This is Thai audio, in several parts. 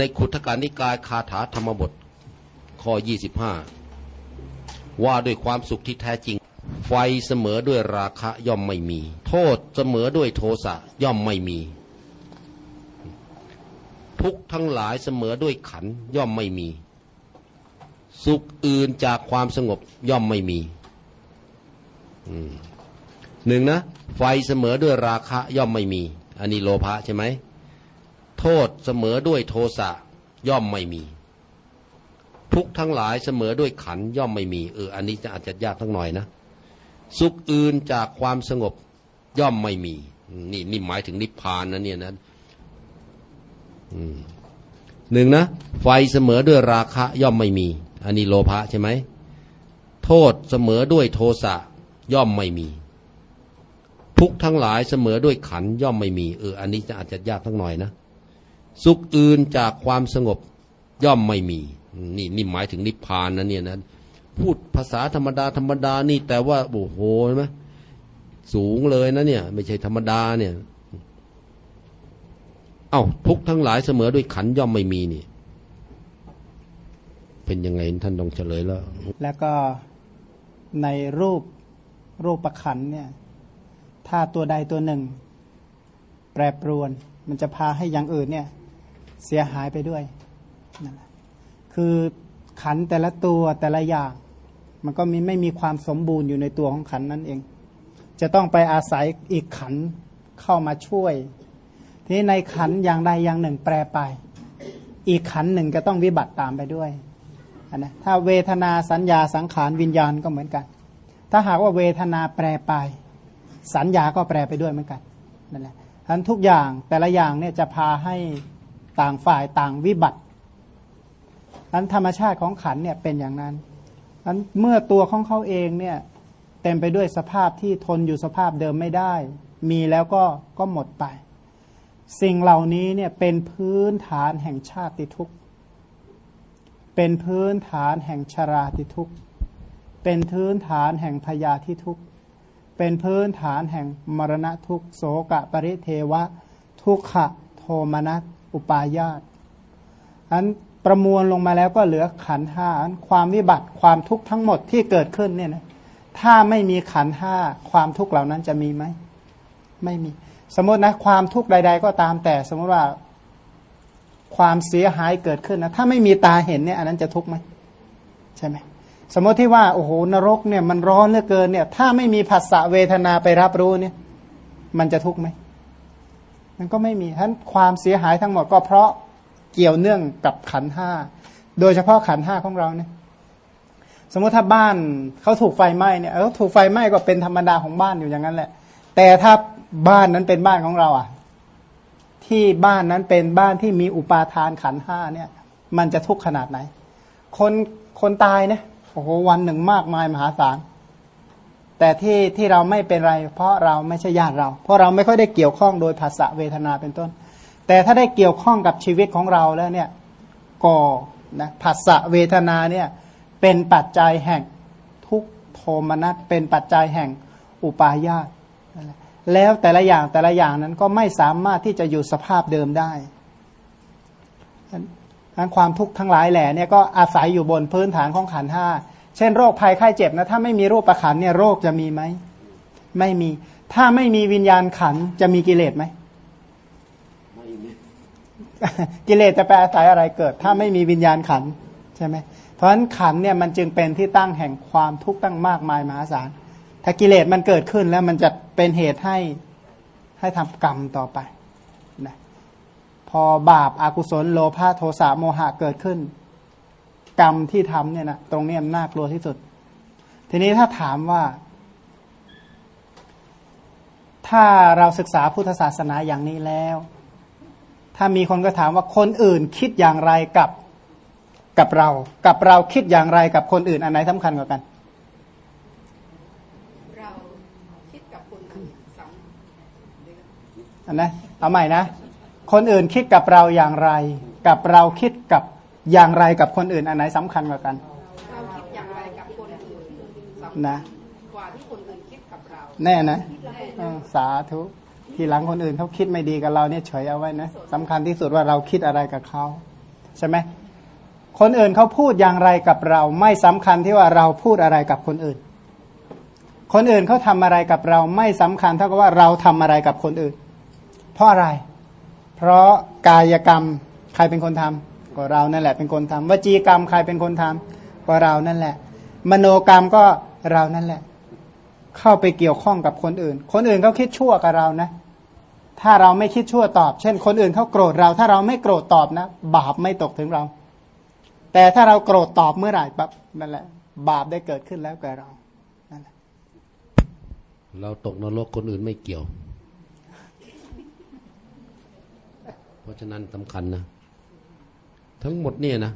ในขุทการนิกายคาถาธรรมบทข้อ 25 ว่าด้วยความสุขที่แท้จริง ไฟเสมอด้วยราคะย่อมไม่มี โทษเสมอด้วยโทสะย่อมไม่มี ทุกทั้งหลายเสมอด้วยขันย่อมไม่มี สุขอื่นจากความสงบย่อมไม่มีหนึ่งนะ ไฟเสมอด้วยราคะย่อมไม่มี อันนี้โลภะใช่ไหม โทษเสมอด้วยโทสะย่อมไม่มี ทุกทั้งหลายเสมอด้วยขันย่อมไม่มีเอออันนี้จะอาจจะยากทั้งหน่อยนะ สุขอื่นจากความสงบย่อมไม่มี นี่นี่หมายถึงนิพพานนะเนี่ยนะหนึ่งนะ ไฟเสมอด้วยราคะย่อมไม่มี อันนี้โลภะใช่ไหมโทษเสมอด้วยโทสะย่อมไม่มี ทุกทั้งหลายเสมอด้วยขันย่อมไม่มีเอออันนี้จะอาจจะยากทั้งหน่อยนะ สุขอื่นจากความสงบย่อมไม่มีนี่นี่หมายถึงนิพพานนะเนี่ยนะพูดภาษาธรรมดาธรรมดานี่ แต่ว่าโอ้โหเห็นไหมสูงเลยนะเนี่ย ไม่ใช่ธรรมดาเนี่ยเอ้าทุกทั้งหลายเสมอด้วยขันย่อมไม่มีนี่ เป็นยังไงท่านต้องเฉลยแล้ว แล้วก็ในรูปรูปประขันเนี่ย ถ้าตัวใดตัวหนึ่ง แปรปรวน มันจะพาให้อย่างอื่นเนี่ย เสียหายไปด้วยนั่นแหละคือขันแต่ละตัวแต่ละอย่างมันก็มีไม่มีความสมบูรณ์อยู่ในตัวของขันนั่นเอง จะต้องไปอาศัยอีกขันเข้ามาช่วย ทีนี้ในขันอย่างใดอย่างหนึ่งแปรไป อีกขันหนึ่งก็ต้องวิบัติตามไปด้วยอันนะถ้าเวทนาสัญญาสังขารวิญญาณก็เหมือนกัน ถ้าหากว่าเวทนาแปรไป สัญญาก็แปรไปด้วยเหมือนกันนั่นแหละทั้นทุกอย่างแต่ละอย่างเนี่ยจะพาให้ ต่างฝ่ายต่างวิบัตินั้นธรรมชาติของขันเนี่ยเป็นอย่างนั้นนั้นเมื่อตัวของเขาเองเนี่ยเต็มไปด้วยสภาพที่ทนอยู่สภาพเดิมไม่ได้ มีแล้วก็ก็หมดไป สิ่งเหล่านี้เนี่ยเป็นพื้นฐานแห่งชาติทุกข์ เป็นพื้นฐานแห่งชราติทุกข์ เป็นพื้นฐานแห่งพยาธิทุกข์ เป็นพื้นฐานแห่งมรณะทุกข์โสกะปริเทวะ ทุกขะโทมนัส อุปายาตอันประมวลลงมาแล้วก็เหลือขันห้าอันความวิบัติความทุกข์ทั้งหมดที่เกิดขึ้นเนี่ยนะถ้าไม่มีขันห้าความทุกข์เหล่านั้นจะมีไหมไม่มี สมมตินะ ความทุกข์ใด ๆ ก็ตามแต่ สมมติว่าความเสียหายเกิดขึ้นนะถ้าไม่มีตาเห็นเนี่ย อันนั้นจะทุกข์ไหมใช่ไหมสมมติที่ว่าโอ้โหนรกเนี่ย มันร้อนเหลือเกินเนี่ย ถ้าไม่มีผัสสะเวทนาไปรับรู้เนี่ย มันจะทุกข์ไหม มันก็ไม่มีทั้นความเสียหายทั้งหมดก็เพราะเกี่ยวเนื่องกับขันห้าโดยเฉพาะขันห้าของเราเนี่ยสมมติถ้าบ้านเขาถูกไฟไหม้เนี่ยเออถูกไฟไหม้ก็เป็นธรรมดาของบ้านอยู่อย่างนั้นแหละ แต่ถ้าบ้านนั้นเป็นบ้านของเราอะ ที่บ้านนั้นเป็นบ้านที่มีอุปาทานขันห้าเนี่ย มันจะทุกข์ขนาดไหน คนคนตายเนี่ยโอ้โหวันหนึ่งมากมายมหาศาล แต่ที่ที่เราไม่เป็นไร เพราะเราไม่ใช่ญาติเรา เพราะเราไม่ค่อยได้เกี่ยวข้องโดยภาษาเวทนาเป็นต้น แต่ถ้าได้เกี่ยวข้องกับชีวิตของเราแล้วเนี่ยก็นะภาษาเวทนาเนี่ยเป็นปัจจัยแห่งทุกโทมนัสเป็นปัจจัยแห่งอุปาญาตแล้วแต่ละอย่างแต่ละอย่างนั้นก็ไม่สามารถที่จะอยู่สภาพเดิมได้ทั้งความทุกข์ทั้งหลายแหล่เนี่ยก็อาศัยอยู่บนพื้นฐานของขันห้า เช่นโรคภัยไข้เจ็บนะถ้าไม่มีรูปประขันเนี่ยโรคจะมีไหมไม่มี ถ้าไม่มีวิญญาณขันจะมีกิเลสไหมกิเลสจะไปอาศัยอะไรเกิด ถ้าไม่มีวิญญาณขันใช่ไหมเพราะฉะนั้นขันเนี่ยมันจึงเป็นที่ตั้งแห่งความทุกข์ตั้งมากมายมหาศาลถ้ากิเลสมันเกิดขึ้นแล้วมันจะเป็นเหตุให้ให้ทำกรรมต่อไปนะพอบาปอากุศลโลภะโทสะโมหะเกิดขึ้น กรรมที่ทำเนี่ยนะตรงนี้มันน่ากลัวที่สุด ทีนี้ถ้าถามว่า ถ้าเราศึกษาพุทธศาสนาอย่างนี้แล้ว ถ้ามีคนก็ถามว่าคนอื่นคิดอย่างไรกับกับเรา กับเราคิดอย่างไรกับคนอื่นอันไหนสำคัญกว่ากันเราคิดกับคนอื่นสอันนะเอาใหม่นะ คนอื่นคิดกับเราอย่างไร กับเราคิดกับ อย่างไรกับคนอื่นอันไหนสำคัญกว่ากันำเราคิดอย่างไรกับคนอื่นสำคัญนะกว่าที่คนอื่นคิดกับเราแน่นะเออสาธุทีหลังคนอื่นเขาคิดไม่ดีกับเราเนี่ยเฉยเอาไว้นะสำคัญที่สุดว่าเราคิดอะไรกับเขาใช่ไหมคนอื่นเขาพูดอย่างไรกับเรา ไม่สำคัญที่ว่าเราพูดอะไรกับคนอื่น คนอื่นเขาทำอะไรกับเราไม่สำคัญเท่ากับว่าเราทำอะไรกับคนอื่น เพราะอะไร เพราะกายกรรมใครเป็นคนทำ ก็เรานั่นแหละเป็นคนทำวจีกรรมใครเป็นคนทำก็เรานั่นแหละ มโนกรรมก็เรานั่นแหละ เข้าไปเกี่ยวข้องกับคนอื่น คนอื่นเขาคิดชั่วกับเรานะ ถ้าเราไม่คิดชั่วตอบ เช่น คนอื่นเขาโกรธเรา ถ้าเราไม่โกรธตอบนะ บาปไม่ตกถึงเรา แต่ถ้าเราโกรธตอบเมื่อไหร่ปั๊บนั่นแหละ บาปได้เกิดขึ้นแล้วแกเรานั่นแหละเราตกนรกคนอื่นไม่เกี่ยว เพราะฉะนั้นสำคัญนะ ทั้งหมดเนี่ยนะ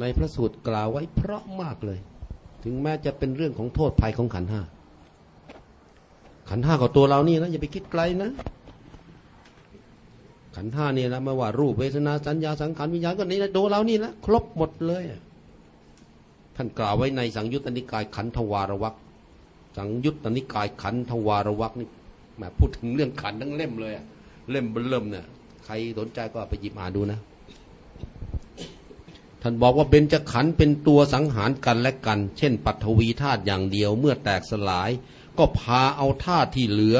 ในพระสูตรกล่าวไว้เพราะมากเลย ถึงแม้จะเป็นเรื่องของโทษภัยของขันห้า ขันห้ากับตัวเรานี่นะอย่าไปคิดไกลนะ ขันห้านี่นะไม่ว่ารูปเวทนาสัญญาสังขารวิญญาณก็นี่นะตัวเรานี่นะครบหมดเลย ท่านกล่าวไว้ในสังยุตตนิกายขันธวารวักสังยุตตนิกายขันธวารวักนี่แหมพูดถึงเรื่องขันทั้งเล่มเลยอะเล่มเบิ่มเนี่ยใครสนใจก็ไปหยิบอ่านดูนะ ท่านบอกว่าเบญจขันธ์เป็นตัวสังหารกันและกัน เช่น ปัทวีธาตุอย่างเดียวเมื่อแตกสลาย ก็พาเอาธาตุที่เหลือ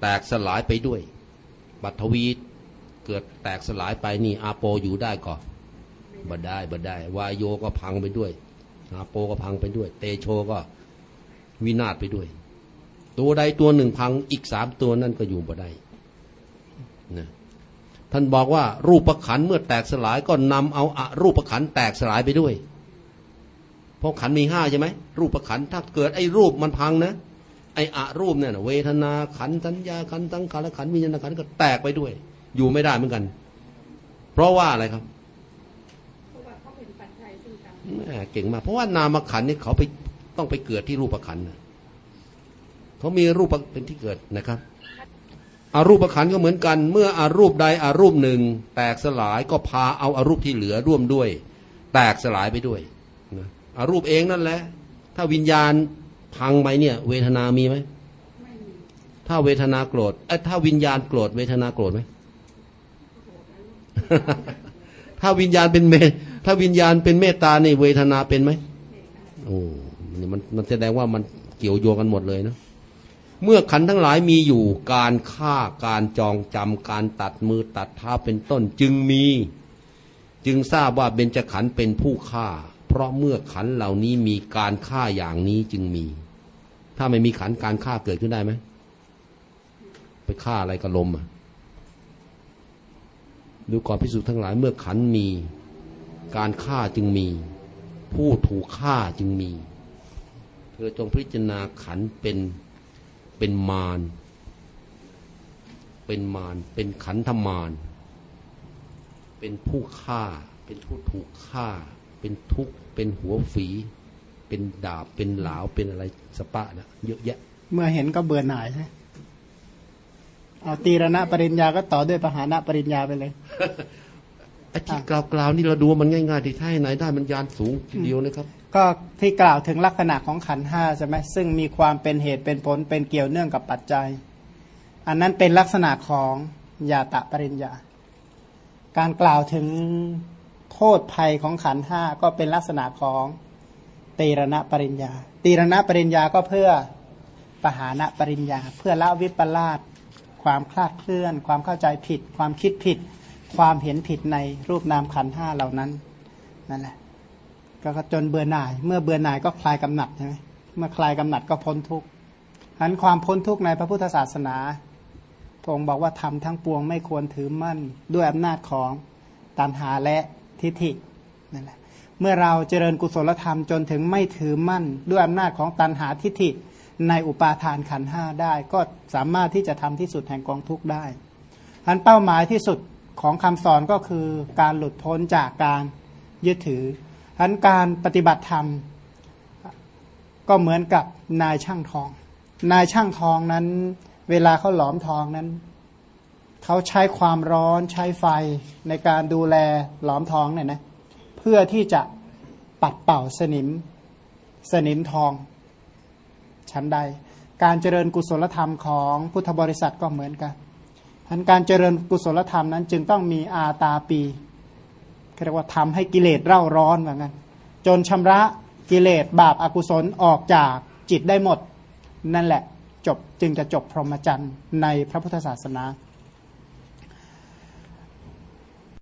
แตกสลายไปด้วย ปัทวีเกิดแตกสลายไปนี่อาโปอยู่ได้ก่อนบ่ได้บ่ได้วายโยก็พังไปด้วย อาโปก็พังไปด้วย เตโชก็วินาศไปด้วย ตัวใดตัวหนึ่งพังอีกสามตัวนั่นก็อยู่บ่ได้นะ ท่านบอกว่ารูปประขันเมื่อแตกสลายก็นำเอาอารูปประขันแตกสลายไปด้วย เพราะขันมีห้าใช่ไหมรูปประขันถ้าเกิดไอ้รูปมันพังนะ ไอ้อารูปเนี่ยนะเวทนาขันสัญญาขันสังขารขันวิญญาณขันก็แตกไปด้วย อยู่ไม่ได้เหมือนกัน เพราะว่าอะไรครับเพราะว่าเขาเป็นปัจจัยซึ่งกันแม่เก่งมากเพราะว่านามขันนี่เขาไปต้องไปเกิดที่รูปขันนะเขามีรูปเป็นที่เกิดนะครับ อารูปขันก็เหมือนกัน เมื่ออารูปใดอารูปหนึ่ง แตกสลายก็พาเอาอารูปที่เหลือร่วมด้วย แตกสลายไปด้วยอารูปเองนั่นแหละ ถ้าวิญญาณพังไปเนี่ย เวทนามีไหมถ้าเวทนาโกรธเอ้ถ้าวิญญาณโกรธเวทนาโกรธไหมถ้าวิญญาณเป็นเมถ้าวิญญาณเป็นเมตตานี่เวทนาเป็นไหมโอ้มันมันแสดงว่ามันเกี่ยวโยงกันหมดเลยนะ เมื่อขันทั้งหลายมีอยู่การฆ่าการจองจำการตัดมือตัดเท้าเป็นต้นจึงมี จึงทราบว่าเบญจขันธ์เป็นผู้ฆ่า เพราะเมื่อขันเหล่านี้มีการฆ่าอย่างนี้จึงมี ถ้าไม่มีขันการฆ่าเกิดขึ้นได้ไหมไปฆ่าอะไรกับลมอะดูก่อนพิสูจน์ทั้งหลายเมื่อขันมี การฆ่าจึงมี ผู้ถูกฆ่าจึงมี เธอจงพิจารณาขันเป็น เป็นมารเป็นมารเป็นขันธมารเป็นผู้ฆ่า เป็นผู้ถูกฆ่า เป็นทุกข์เป็นหัวฝี เป็นดาบเป็นหลาวเป็นอะไรสปะนะเยอะแยะ เมื่อเห็นก็เบื่อหน่ายใช่ไหมเอาตีรณะปริญญาก็ต่อด้วยปหานะปริญญาไปเลยไอ้ที่กล่าวๆนี่เราดูว่ามันง่ายๆที่ถ้าให้ไหนได้มันยานสูงทีเดียวนะครับ ก็ที่กล่าวถึงลักษณะของขันห้าใช่ไหมซึ่งมีความเป็นเหตุเป็นผลเป็นเกี่ยวเนื่องกับปัจจัย อันนั้นเป็นลักษณะของยาตะปริญญา การกล่าวถึงโทษภัยของขันห้าก็เป็นลักษณะของตีรณะปริญญา ตีรณะปริญญาก็เพื่อปหานะปริญญา เพื่อละวิปลาสความคลาดเคลื่อน ความเข้าใจผิด ความคิดผิด ความเห็นผิดในรูปนามขันห้าเหล่านั้นนั่นแหละ ก็จนเบื่อหน่าย เมื่อเบื่อหน่ายก็คลายกำหนัดใช่ไหมเมื่อคลายกำหนัดก็พ้นทุกข์ฉะนั้นความพ้นทุกข์ในพระพุทธศาสนาพระองค์บอกว่าทำทั้งปวงไม่ควรถือมั่นด้วยอำนาจของตัณหาและทิฏฐินั่นแหละเมื่อเราเจริญกุศลธรรมจนถึงไม่ถือมั่น ด้วยอำนาจของตัณหาทิฏฐิในอุปาทานขันห้าได้ ก็สามารถที่จะทำที่สุดแห่งกองทุกข์ได้อันเป้าหมายที่สุดของคำสอนก็คือการหลุดพ้นจากการยึดถือ อันการปฏิบัติธรรม ก็เหมือนกับนายช่างทอง นายช่างทองนั้น เวลาเขาหลอมทองนั้น เขาใช้ความร้อนใช้ไฟในการดูแลหลอมทองเนี่ยนะเพื่อที่จะปัดเป่าสนิมสนิมทอง ชั้นใด การเจริญกุศลธรรมของพุทธบริษัทก็เหมือนกันอันการเจริญกุศลธรรมนั้นจึงต้องมีอาตาปี เรียกว่าทำให้กิเลสเร่าร้อนเหมือนกันจนชำระกิเลสบาปอากุศลออกจากจิตได้หมด นั่นแหละจบจึงจะจบพรหมจรรย์ในพระพุทธศาสนา